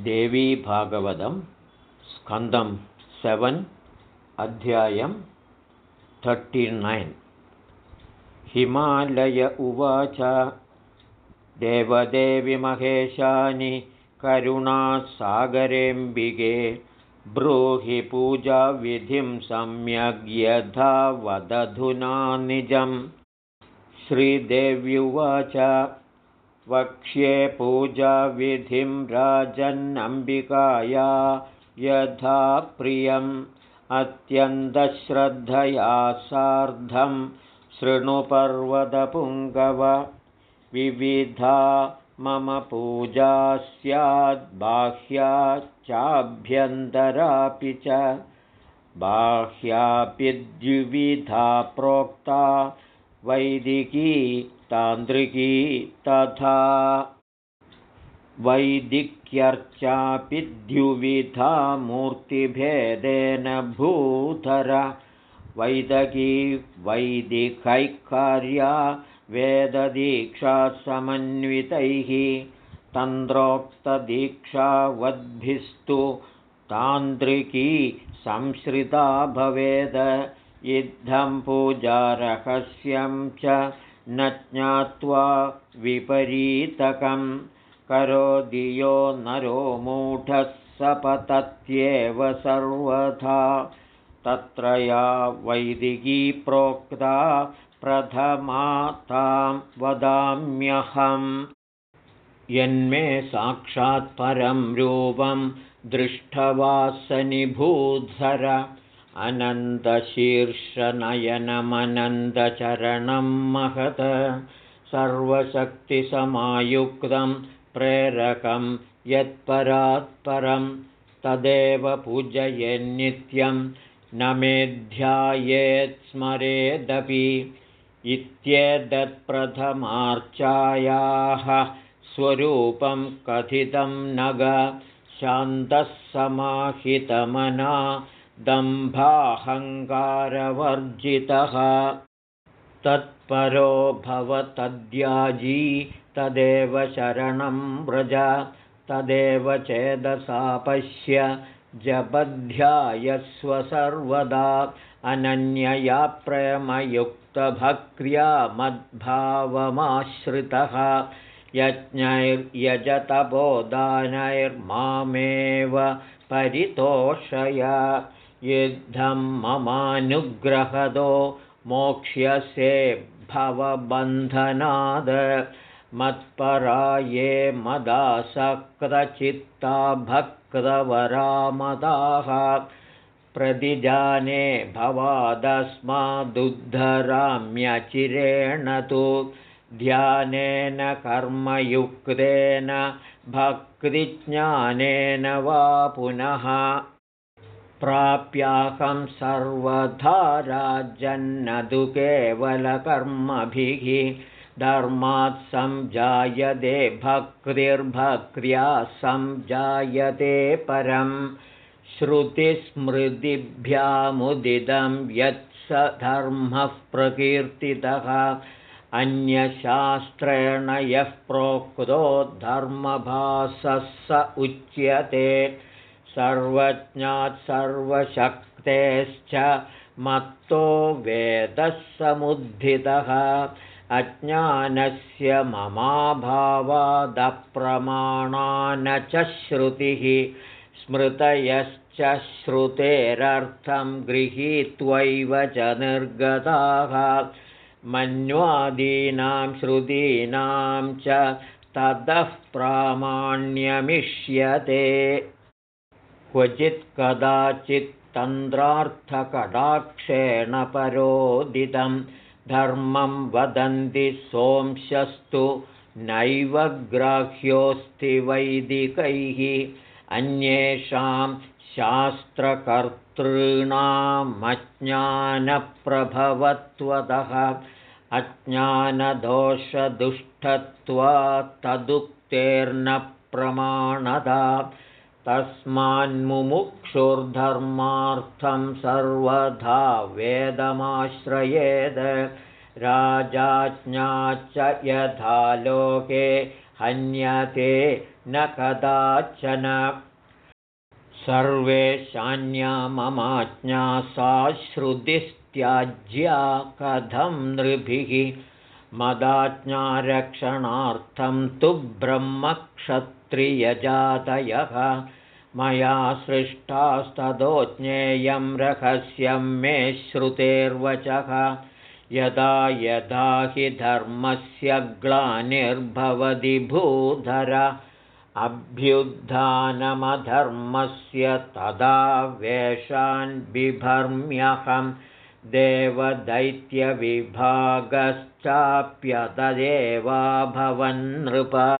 देवीभागवतं स्कन्दं seven अध्यायं thirty nine Himalaya उवाच देवदेवि महेशानि करुणासागरेऽम्बिके ब्रूहि पूजाविधिं सम्यग्यथा वदधुना निजम्। श्रीदेव्युवाच वक्ष्ये पूजाविधिं राजन्नम्बिकाया यथा प्रियम् अत्यन्तश्रद्धया सार्धं शृणुपर्वतपुङ्गव। विविधा मम पूजा चाभ्यन्तरापि च। बाह्यापि द्विविधा प्रोक्ता वैदिकी तान्त्रिकी तथा वैदिक्यर्चापि द्युविधा मूर्तिभेदेन भूधर। वैदकी वैदिकैकार्या वेददीक्षासमन्वितैः तन्द्रोक्तदीक्षावद्भिस्तु तान्त्रिकी संश्रिता भवेद इद्धं पूजारहस्यं च न ज्ञात्वा विपरीतकं करोति यो नरो मूढः सपतत्येव सर्वथा। तत्र या वैदिकी प्रोक्ता प्रथमा तां वदाम्यहम्। यन्मे साक्षात् परं रूपं दृष्टवासनिभूधर अनन्तशीर्षनयनमनन्दचरणं महत सर्वशक्तिसमायुक्तं प्रेरकं यत्परात्परं तदेव पूजयेन्नित्यं न मेध्यायेत् स्मरेदपि इत्येतत्प्रथमार्चायाः स्वरूपं कथितं नग शान्तः समाहितमना दम्भाहङ्कारवर्जितः। तत्परो भवतद्याजी तदेव शरणं व्रज तदेव चेदसा पश्य जपध्यायस्व सर्वदा। अनन्यया प्रेमयुक्तभक्र्या मद्भावमाश्रितः। यज्ञैर्यजतबोधानैर्मामेव परितोषय युद्धं ममानुग्रहदो मोक्ष्यसे भवबन्धनाद मत्परा ये मदासक्तचित्ता भक्तवरामदाः प्रतिजाने भवादस्मादुद्धराम्यचिरेण तु ध्यानेन कर्मयुक्तेन भक्तिज्ञानेन वा पुनः प्राप्याहं सर्वधाराजन्नदु केवलकर्मभिः। धर्मात् संजायते भक्तिर्भक्र्या संजायते परं। श्रुतिस्मृतिभ्यामुदितं यत्स धर्मः प्रकीर्तितः। अन्यशास्त्रेण यः प्रोक्तो धर्मभासः स उच्यते सर्वज्ञात् सर्वशक्तेश्च मत्तो वेदः समुद्धितः। अज्ञानस्य ममाभावादप्रमाणा च श्रुतिः। स्मृतयश्च श्रुतेरर्थं गृहीत्वैव च निर्गताः। मन्वादीनां श्रुतीनां च ततः प्रामाण्यमिष्यते क्वचित् कदाचित्तन्द्रार्थकटाक्षेण परोदितं। धर्मं वदन्ति सोंशस्तु नैव ग्राह्योऽस्ति वैदिकैः। अन्येषां शास्त्रकर्तॄणामज्ञानप्रभवत्वतः अज्ञानदोषदुष्टत्वात्तदुक्तेर्न प्रमाणदा तस्मान्मुमुक्षुर्धर्मार्थं सर्वथा वेदमाश्रयेद। राजाज्ञा च यथा लोके हन्यते न कदाचन। सर्वेशान्या ममाज्ञा सा श्रुतिस्त्याज्या कथं नृभिः। मदाज्ञारक्षणार्थं तु ब्रह्मक्षत्रियजातयः मया सृष्टास्ततो ज्ञेयं रहस्यं मे श्रुतेर्वचः। यदा यदा हि धर्मस्य ग्लानिर्भवति भूधर अभ्युत्थानमधर्मस्य तदा वेषान् बिभर्म्यहं देवदैत्यविभागश्चाप्यतदेवाभवन्नृप।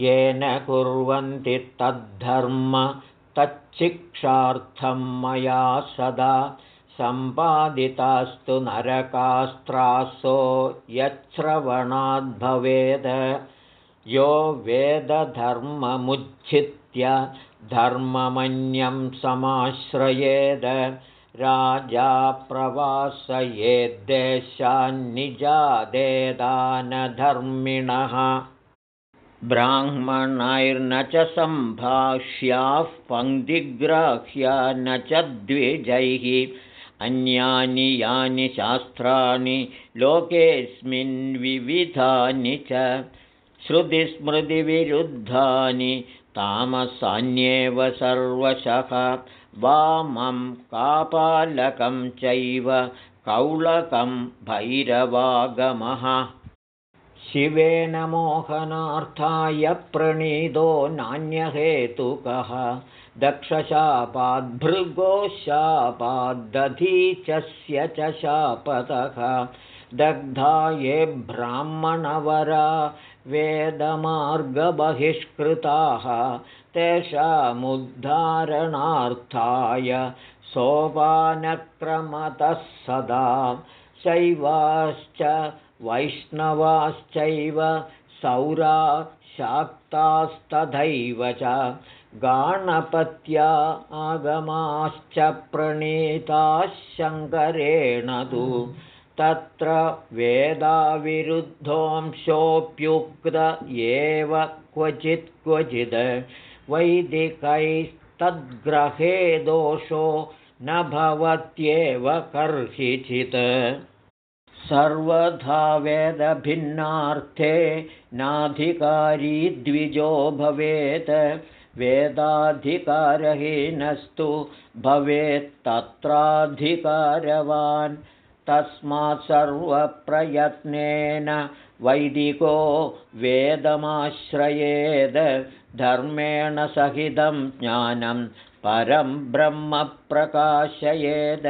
येन कुर्वन्ति तद्धर्म तच्छिक्षार्थं मया सदा सम्पादितास्तु नरकास्त्रासो यच्छ्रवणाद्भवेद। यो वेदधर्ममुच्छित्य धर्ममन्यं समाश्रयेद। राजा प्रवासयेद्देशान्निजादेदानधर्मिणः ब्राह्मणैर्न च सम्भाष्याः पङ्क्तिग्राह्या न च द्विजैः। अन्यानि यानि शास्त्राणि लोकेऽस्मिन् विविधानि च। श्रुतिस्मृतिविरुद्धानि तामसान्येव सर्वशः। वामं कापालकं चैव कौलकं भैरवागमः शिवेन मोहनार्थाय प्रणीतो नान्यहेतुकः। दक्षशापाद्भृगोशापाद्दधीचस्य च शापतः। दग्धा ये ब्राह्मणवरा वेदमार्गबहिष्कृताः। तेषामुद्धारणार्थाय सोपानक्रमतः सदा शैवाश्च वैष्णवाश्चैव सौरा शाक्तास्तथैव च गाणपत्या आगमाश्च प्रणीताः शङ्करेण तु तत्र वेदाविरुद्धोऽंशोऽप्युक्त एव क्वचित् क्वचिद् वैदिकैस्तद्ग्रहे दोषो न भवत्येव कर्हिचित् सर्वथा वेदभिन्नार्थे नाधिकारी द्विजो भवेत्। वेदाधिकारहीनस्तु भवेत्तत्राधिकारवान् तस्मात् सर्वप्रयत्नेन वैदिको वेदमाश्रयेद्। धर्मेण सहितं ज्ञानं परं ब्रह्म प्रकाशयेद्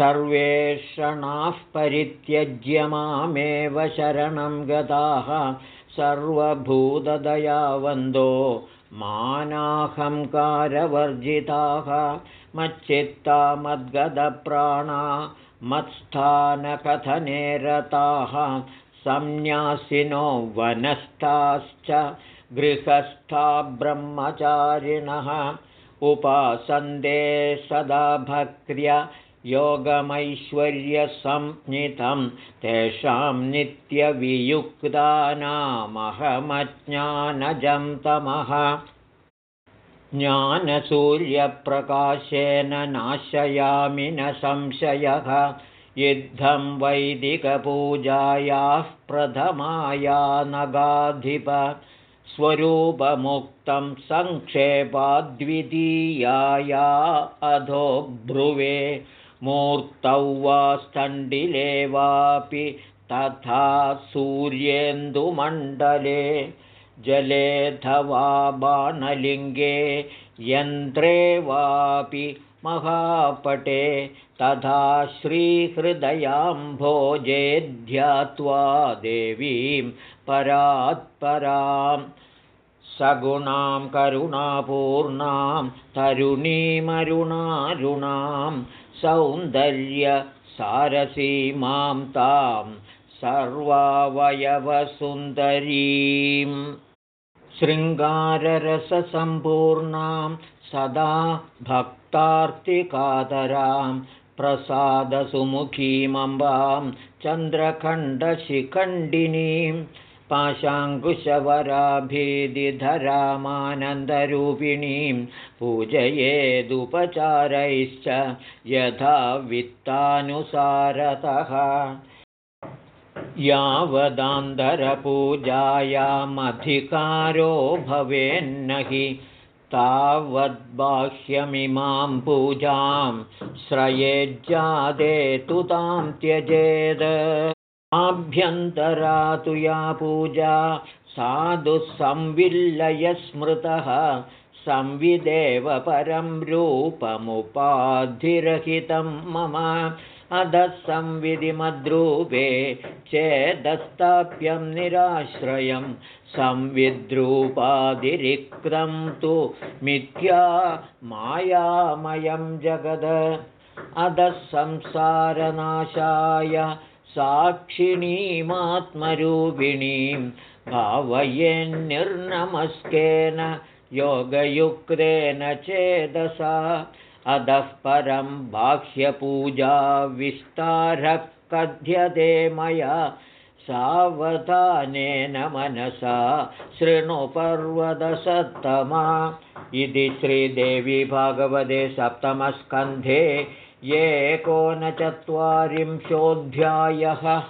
सर्वेषणाः परित्यज्य मामेव शरणं गताः सर्वभूतदयावन्दो मानाहङ्कारवर्जिताः मच्चित्ता मद्गदप्राणा मत्स्थानकथने रताः संन्यासिनो वनस्थाश्च गृहस्था ब्रह्मचारिणः उपासन्दे सदा भक्र्य योगमैश्वर्यसंज्ञितं तेषां नित्यवियुक्तानामहमज्ञानजं तमः। ज्ञानसूर्यप्रकाशेन नाशयामि न संशयः। युद्धं वैदिकपूजायाः प्रथमाया नगाधिप स्वरूपमुक्तं सङ्क्षेपाद्वितीयाया अधो ब्रुवे मूर्तौ वा स्तण्डिले वापि तथा सूर्येन्दुमण्डले जलेऽथवा बाणलिङ्गे यन्त्रे वापि महापटे तथा श्रीहृदयाम्भोजे ध्यात्वा देवीं परात्परां सगुणां करुणापूर्णां तरुणीमरुणारुणां सौन्दर्यसारसीमां तां सर्वावयवसुन्दरीम्। शृङ्गाररससम्पूर्णां सदा भक्तार्तिकातरां प्रसादसुमुखीमम्बां चन्द्रखण्डशिखण्डिनीं पाशाङ्कुशवराभिधिधरामानन्दरूपिणीं पूजयेदुपचारैश्च यथा वित्तानुसारतः यावदान्तरपूजायामधिकारो भवेन्न हि तावद्बाह्यमिमां पूजां श्रयेज्जादेतु तां त्यजेद आभ्यन्तरा तु या पूजा। साधु संविल्लयस्मृतः संविदेव परं रूपमुपाधिरहितं मम। अधः संविधिमद्रूपे चेदस्ताप्यं निराश्रयं। संविद्रूपादिरिक्तं तु मिथ्या मायामयं जगद। अधः संसारनाशाय साक्षिणीमात्मरूपिणीं भावयेन्निर्नमस्केन योगयुक्तेन चेदसा। अधः परं बाह्यपूजा विस्तारः कथ्यते मया। सावधानेन मनसा शृणुपर्वतसत्तमा इति श्रीदेवी भगवते सप्तमस्कन्धे एकोनचत्वारिंशोऽध्यायः